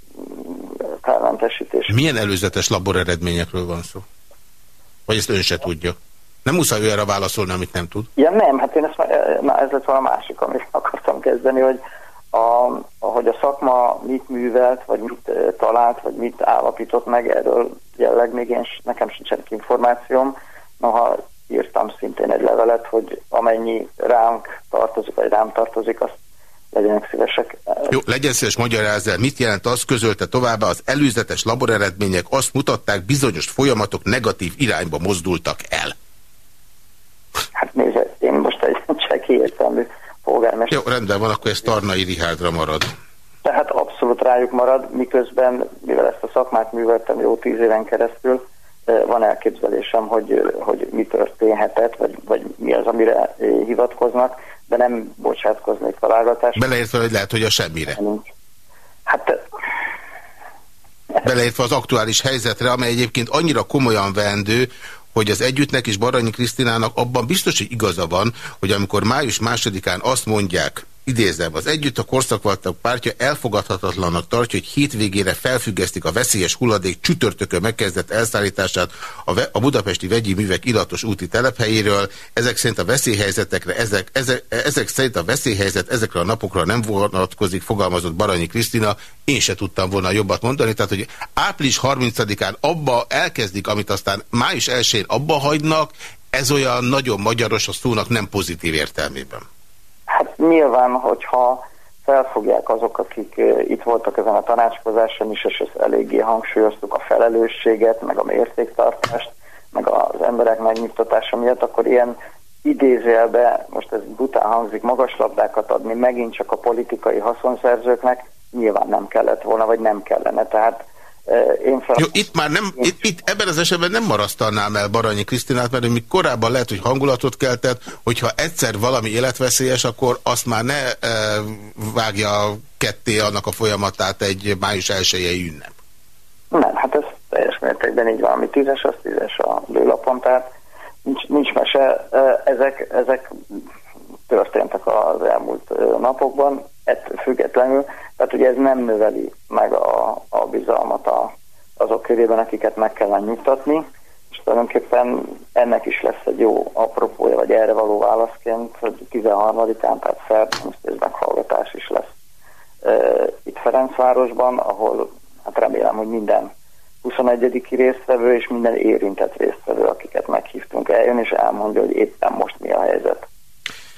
kármentesítés. Milyen előzetes labor eredményekről van szó? Vagy ezt ön se tudja? Nem muszáj olyanra válaszolni, amit nem tud? Ja, nem, hát én ezt már, ez lett a másik, amit (laughs) akartam kezdeni, hogy a, hogy a szakma mit művelt, vagy mit talált, vagy mit állapított meg, erről jelleg még én, nekem sincsenek információm. Noha írtam szintén egy levelet, hogy amennyi ránk tartozik, vagy rám tartozik, azt legyenek szívesek. Jó, legyen szíves magyarázz el, mit jelent az, közölte továbbá, az előzetes laboreredmények azt mutatták, bizonyos folyamatok negatív irányba mozdultak el. Hát nézd, én most egy (laughs) cseki értelmű polgármester. Jó, rendben van, akkor ez Tarnai Rihárdra marad. Tehát abszolút rájuk marad, miközben, mivel ezt a szakmát műveltem jó tíz éven keresztül, van elképzelésem, hogy, hogy mi történhetett, vagy, vagy mi az, amire hivatkoznak de nem bocsátkoznék találgatásra. Beleértve, hogy lehet, hogy a semmire. Hát... Beleértve az aktuális helyzetre, amely egyébként annyira komolyan vendő, hogy az együttnek és Baranyi Krisztinának abban biztos, hogy igaza van, hogy amikor május másodikán azt mondják, idézem, az együtt a korszakváltak pártja elfogadhatatlannak tartja, hogy hétvégére felfüggesztik a veszélyes hulladék csütörtökön megkezdett elszállítását a, a budapesti vegyi művek illatos úti telephelyéről. Ezek szerint a veszélyhelyzetekre, ezek, ezek, ezek szerint a veszélyhelyzet ezekre a napokra nem vonatkozik, fogalmazott Baranyi Krisztina. Én se tudtam volna jobbat mondani, tehát hogy április 30-án abba elkezdik, amit aztán május 1-én abba hagynak, ez olyan nagyon magyaros a szónak nem pozitív értelmében. Nyilván, hogyha felfogják azok, akik itt voltak ezen a tanácskozáson is, és ezt eléggé hangsúlyoztuk a felelősséget, meg a mértéktartást, meg az emberek megnyugtatása miatt, akkor ilyen idézőjelbe, most ez bután hangzik, magas labdákat adni megint csak a politikai haszonszerzőknek nyilván nem kellett volna, vagy nem kellene. Tehát jó, itt már nem, itt, itt ebben az esetben nem marasztalnám el Baranyi Krisztinát, mert még korábban lehet, hogy hangulatot keltett, hogyha egyszer valami életveszélyes, akkor azt már ne e, vágja ketté annak a folyamatát egy május elsőjei ünnep. Nem, hát ez teljes mértékben így valami tízes, az tízes a lőlapon, tehát nincs, nincs mese. Ezek, ezek történtek az elmúlt napokban, ettől függetlenül, tehát ugye ez nem növeli meg a, a bizalmat a, azok körében, akiket meg kellene nyugtatni, és tulajdonképpen ennek is lesz egy jó apropója, vagy erre való válaszként, hogy 13-án, tehát szerdán ez meghallgatás is lesz e, itt Ferencvárosban, ahol hát remélem, hogy minden 21. résztvevő és minden érintett résztvevő, akiket meghívtunk eljön, és elmondja, hogy éppen most mi a helyzet.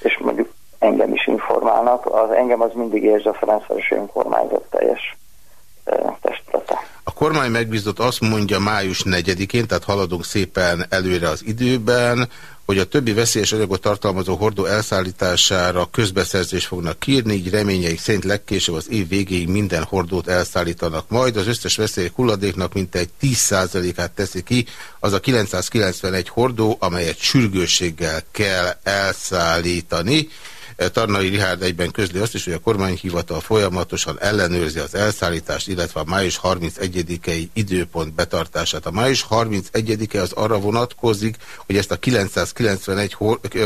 És mondjuk engem is informálnak. Az engem az mindig érzi a Ferencvárosi önkormányzat teljes testülete. A kormány megbízott azt mondja május 4-én, tehát haladunk szépen előre az időben, hogy a többi veszélyes anyagot tartalmazó hordó elszállítására közbeszerzést fognak kírni, így reményeik szerint legkésőbb az év végéig minden hordót elszállítanak majd. Az összes veszélyes hulladéknak mintegy 10%-át teszi ki az a 991 hordó, amelyet sürgősséggel kell elszállítani. Tarnai Rihárd egyben közli azt is, hogy a kormányhivatal folyamatosan ellenőrzi az elszállítást, illetve a május 31-i időpont betartását. A május 31-e az arra vonatkozik, hogy ezt a 991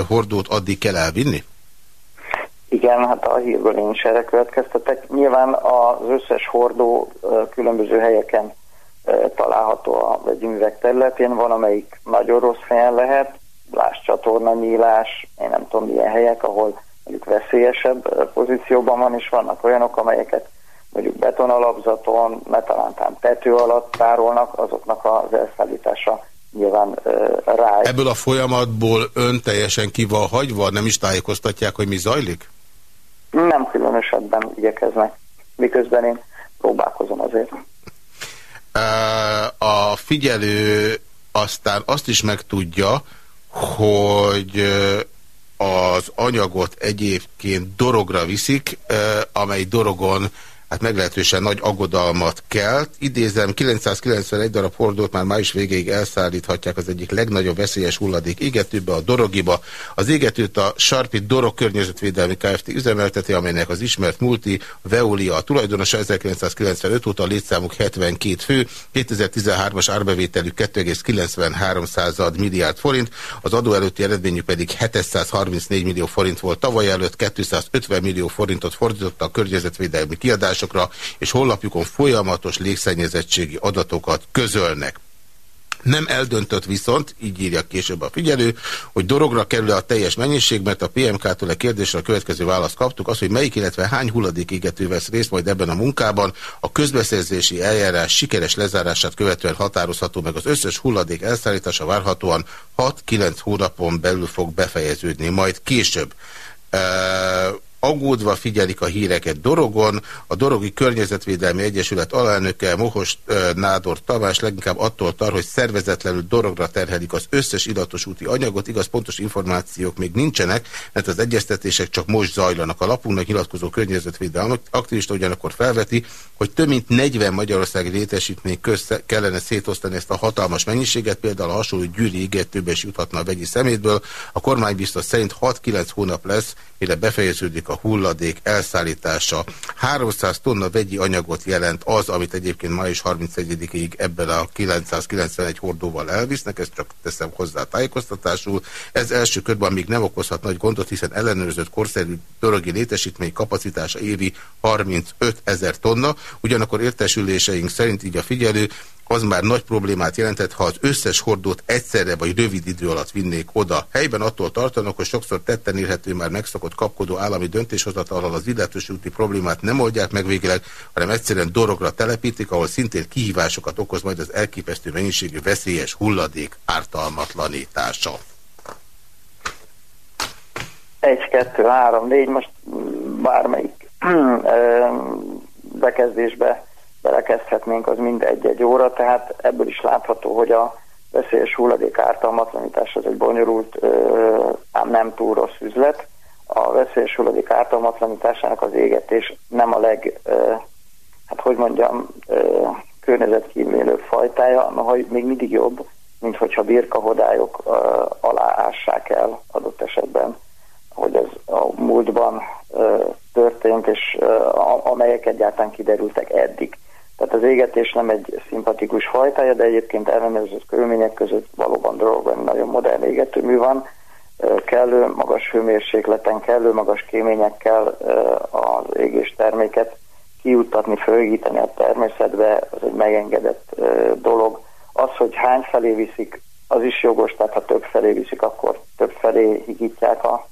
hordót addig kell elvinni? Igen, hát a hírből én is erre következtetek. Nyilván az összes hordó különböző helyeken található a vegyümüveg területén, van amelyik nagyon rossz helyen lehet, láss csatorna nyílás, én nem tudom milyen helyek, ahol mondjuk veszélyesebb pozícióban van, és vannak olyanok, amelyeket mondjuk betonalapzaton, metalántán tető alatt tárolnak, azoknak az elszállítása nyilván rá. Ebből a folyamatból ön teljesen ki van hagyva, nem is tájékoztatják, hogy mi zajlik? Nem különösebben igyekeznek, miközben én próbálkozom azért. A figyelő aztán azt is megtudja, hogy az anyagot egyébként dorogra viszik, amely dorogon hát meglehetősen nagy aggodalmat kelt. Idézem, 991 darab hordót már május végéig elszállíthatják az egyik legnagyobb veszélyes hulladék égetőbe, a Dorogiba. Az égetőt a Sarpi Dorog Környezetvédelmi Kft. üzemelteti, amelynek az ismert multi Veolia a tulajdonosa 1995 óta a létszámuk 72 fő, 2013-as árbevételük 2,93 milliárd forint, az adó előtti eredményük pedig 734 millió forint volt tavaly előtt, 250 millió forintot fordította a környezetvédelmi kiadás kutatásokra, és honlapjukon folyamatos légszennyezettségi adatokat közölnek. Nem eldöntött viszont, így írja később a figyelő, hogy dorogra kerül a teljes mennyiség, mert a PMK-tól a kérdésre a következő választ kaptuk, az, hogy melyik, illetve hány hulladékégető vesz részt majd ebben a munkában, a közbeszerzési eljárás sikeres lezárását követően határozható meg az összes hulladék elszállítása várhatóan 6-9 hónapon belül fog befejeződni, majd később. Uh, aggódva figyelik a híreket Dorogon. A Dorogi Környezetvédelmi Egyesület alelnöke Mohos Nádor Tamás leginkább attól tar, hogy szervezetlenül Dorogra terhelik az összes illatos úti anyagot. Igaz, pontos információk még nincsenek, mert az egyeztetések csak most zajlanak. A lapunknak nyilatkozó környezetvédelmi aktivista ugyanakkor felveti, hogy több mint 40 magyarországi létesítmény közt kellene szétosztani ezt a hatalmas mennyiséget, például a hasonló gyűri égetőbe is juthatna a vegyi szemétből. A kormány biztos szerint 6-9 hónap lesz, mire befejeződik a hulladék elszállítása. 300 tonna vegyi anyagot jelent az, amit egyébként május 31-ig ebben a 991 hordóval elvisznek, ezt csak teszem hozzá tájékoztatásul. Ez első körben még nem okozhat nagy gondot, hiszen ellenőrzött korszerű dorogi létesítmény kapacitása évi 35 ezer tonna, ugyanakkor értesüléseink szerint így a figyelő az már nagy problémát jelentett, ha az összes hordót egyszerre vagy rövid idő alatt vinnék oda. Helyben attól tartanak, hogy sokszor tetten érhető már megszokott kapkodó állami döntéshozatalal az illetős úti problémát nem oldják meg végleg, hanem egyszerűen dorogra telepítik, ahol szintén kihívásokat okoz majd az elképesztő mennyiségű veszélyes hulladék ártalmatlanítása. Egy, kettő, három, négy, most bármelyik (clears throat) bekezdésbe belekezdhetnénk, az mind egy-egy óra, tehát ebből is látható, hogy a veszélyes hulladék ártalmatlanítás az egy bonyolult, ám nem túl rossz üzlet. A veszélyes hulladék ártalmatlanításának az égetés nem a leg, hát hogy mondjam, környezetkímélő fajtája, noha még mindig jobb, mint hogyha birkahodályok alá ássák el adott esetben, hogy ez a múltban történt, és amelyek egyáltalán kiderültek eddig. Tehát az égetés nem egy szimpatikus fajtája, de egyébként ellenőrzött körülmények között valóban dolgban nagyon modern égetőmű van, kellő magas hőmérsékleten, kellő magas kéményekkel az égés terméket kijuttatni, fölgíteni a természetbe, az egy megengedett dolog. Az, hogy hány felé viszik, az is jogos, tehát ha több felé viszik, akkor több felé higítják a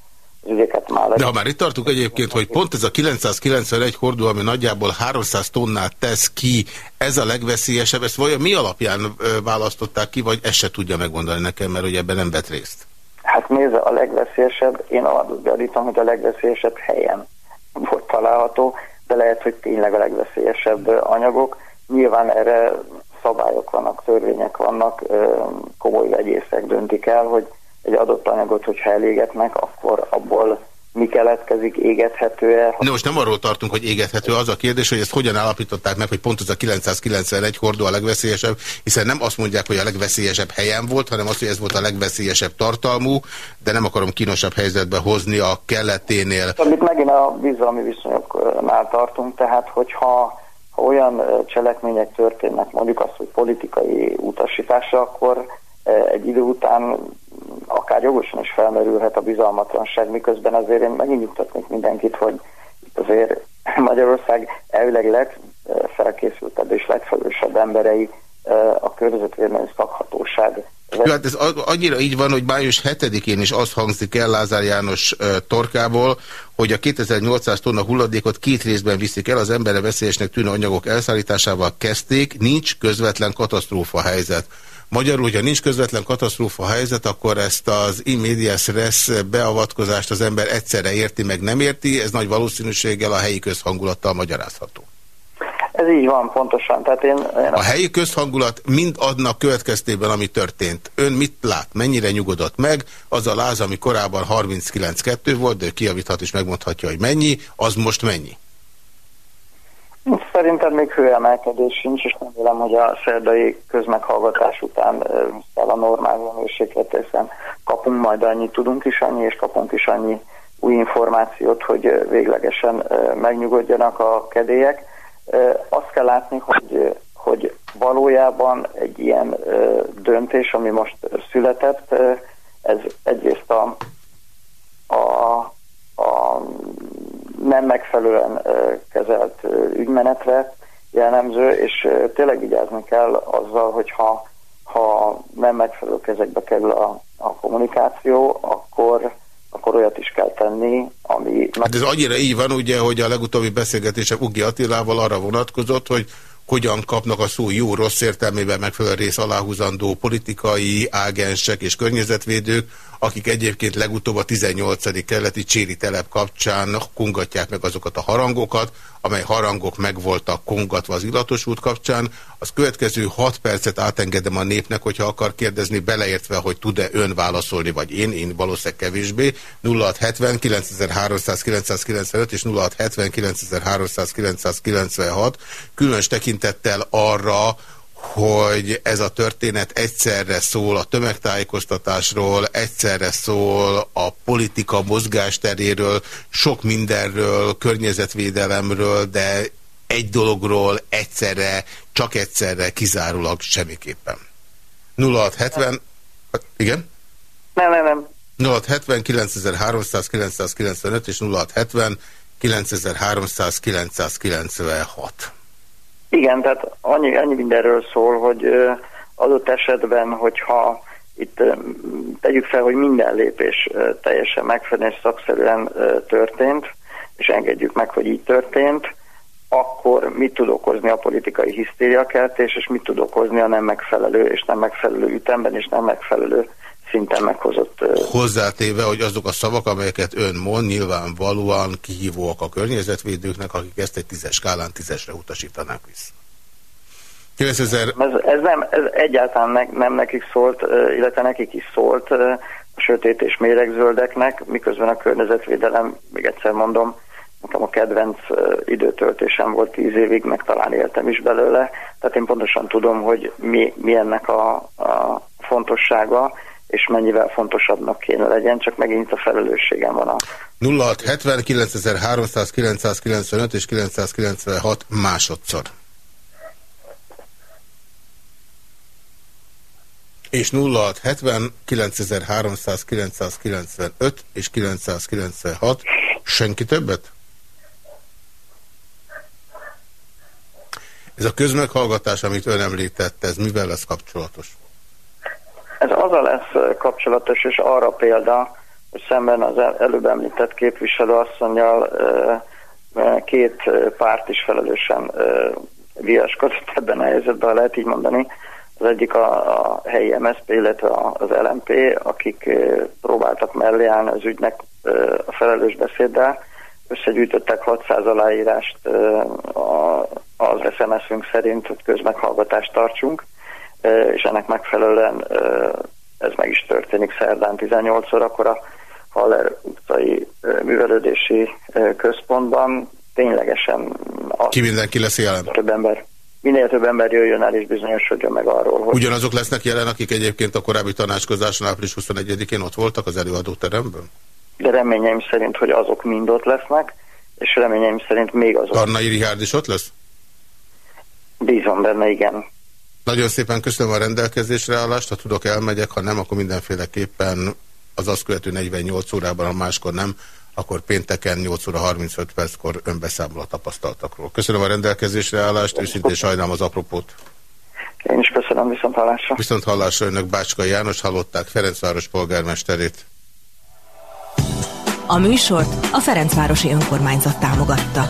ügyeket már... De ha már itt tartunk egyébként, hogy pont ez a 991 hordó, ami nagyjából 300 tonnát tesz ki, ez a legveszélyesebb, ezt vajon mi alapján választották ki, vagy ezt se tudja megmondani nekem, mert hogy ebben nem vett részt? Hát nézze, a legveszélyesebb, én azt gyanítom, hogy a legveszélyesebb helyen volt található, de lehet, hogy tényleg a legveszélyesebb anyagok. Nyilván erre szabályok vannak, törvények vannak, komoly vegyészek döntik el, hogy egy adott anyagot, hogyha elégetnek, akkor abból mi keletkezik, égethető-e? De most nem arról tartunk, hogy égethető, az a kérdés, hogy ezt hogyan állapították meg, hogy pont az a 991 hordó a legveszélyesebb, hiszen nem azt mondják, hogy a legveszélyesebb helyen volt, hanem azt, hogy ez volt a legveszélyesebb tartalmú, de nem akarom kínosabb helyzetbe hozni a kelleténél. Amit megint a bizalmi viszonyoknál tartunk, tehát hogyha ha olyan cselekmények történnek, mondjuk azt, hogy politikai utasításra, akkor egy idő után akár jogosan is felmerülhet a bizalmatlanság, miközben azért én megint nyugtatnék mindenkit, hogy itt azért (laughs) Magyarország elvileg legfelkészültebb és legfelelősebb emberei a környezetvédelmi szakhatóság jó, hát ez annyira így van, hogy május 7-én is az hangzik el Lázár János torkából, hogy a 2800 tonna hulladékot két részben viszik el, az embere veszélyesnek tűnő anyagok elszállításával kezdték, nincs közvetlen katasztrófa helyzet. Magyarul, hogyha nincs közvetlen katasztrófa helyzet, akkor ezt az immédiás res beavatkozást az ember egyszerre érti, meg nem érti, ez nagy valószínűséggel a helyi közhangulattal magyarázható. Ez így van, pontosan. Tehát én, én a helyi közhangulat mind adnak következtében, ami történt. Ön mit lát? Mennyire nyugodott meg? Az a láz, ami korábban 39-2 volt, de ő és megmondhatja, hogy mennyi, az most mennyi? Szerintem még hőemelkedés sincs, és nem vélem, hogy a szerdai közmeghallgatás után fel a normál hőmérséklet, hiszen kapunk majd annyit, tudunk is annyi, és kapunk is annyi új információt, hogy véglegesen megnyugodjanak a kedélyek. Azt kell látni, hogy, hogy valójában egy ilyen döntés, ami most született, ez egyrészt a, a, a nem megfelelően kezelt ügymenetre jellemző, és tényleg vigyázni kell azzal, hogyha ha nem megfelelő kezekbe kerül a, a kommunikáció, akkor akkor olyat is kell tenni, ami... Hát ez annyira így van, ugye, hogy a legutóbbi beszélgetések Ugi Attilával arra vonatkozott, hogy hogyan kapnak a szó jó-rossz értelmében megfelelő rész aláhúzandó politikai ágensek és környezetvédők, akik egyébként legutóbb a 18. keleti Cséri telep kapcsán kongatják meg azokat a harangokat, amely harangok megvoltak kongatva az illatos út kapcsán. Az következő 6 percet átengedem a népnek, hogyha akar kérdezni, beleértve, hogy tud-e ön válaszolni, vagy én, én valószínűleg kevésbé. 0670 9395 és 0670 9396 különös tekintettel arra, hogy ez a történet egyszerre szól a tömegtájékoztatásról, egyszerre szól a politika mozgásteréről, sok mindenről, környezetvédelemről, de egy dologról egyszerre, csak egyszerre, kizárólag semmiképpen. 0670, igen? Nem, nem, nem. 0670 9300 995 és 0670 9300 996. Igen, tehát annyi, annyi mindenről szól, hogy adott esetben, hogyha itt tegyük fel, hogy minden lépés teljesen megfelelően szakszerűen történt, és engedjük meg, hogy így történt, akkor mit tud okozni a politikai hisztériakeltés, és mit tud okozni a nem megfelelő és nem megfelelő ütemben és nem megfelelő szinten meghozott... Hozzátéve, hogy azok a szavak, amelyeket ön mond, nyilvánvalóan kihívóak a környezetvédőknek, akik ezt egy tízes skálán tízesre utasítanák vissza. 9000... Ez, ez, nem, ez egyáltalán ne, nem nekik szólt, illetve nekik is szólt a sötét és méregzöldeknek, miközben a környezetvédelem, még egyszer mondom, nekem a kedvenc időtöltésem volt tíz évig, meg talán éltem is belőle, tehát én pontosan tudom, hogy mi, mi ennek a, a fontossága, és mennyivel fontosabbnak kéne legyen, csak megint a felelősségem van a... 0670 9395 és 996 másodszor. És 0670 9300 995 és 996. Senki többet? Ez a közmeghallgatás, amit ön említett, ez mivel lesz kapcsolatos? Ez az a lesz kapcsolatos, és arra példa, hogy szemben az előbb említett képviselő asszonyjal két párt is felelősen viaskodott ebben a helyzetben, lehet így mondani. Az egyik a, a helyi MSZP, illetve az LMP, akik próbáltak mellé állni az ügynek a felelős beszéddel. Összegyűjtöttek 600 aláírást az SMS-ünk szerint, hogy közmeghallgatást tartsunk és ennek megfelelően ez meg is történik szerdán 18 órakor a Haller utcai művelődési központban. Ténylegesen... Ki mindenki lesz jelen? Több ember, minél több ember jöjjön el és bizonyosodjon meg arról, hogy... Ugyanazok lesznek jelen, akik egyébként a korábbi tanácskozáson április 21-én ott voltak az előadóteremben? De reményeim szerint, hogy azok mind ott lesznek, és reményeim szerint még azok. Karnai Rihárd is ott lesz? Bízom benne, igen. Nagyon szépen köszönöm a rendelkezésre állást, ha tudok elmegyek, ha nem, akkor mindenféleképpen az azt követő 48 órában, ha máskor nem, akkor pénteken 8 óra 35 perckor önbeszámol a tapasztaltakról. Köszönöm a rendelkezésre állást, őszintén sajnálom az apropót. Én is köszönöm, viszont hallásra. Viszont hallásra önök Bácska János, hallották Ferencváros polgármesterét. A műsort a Ferencvárosi Önkormányzat támogatta.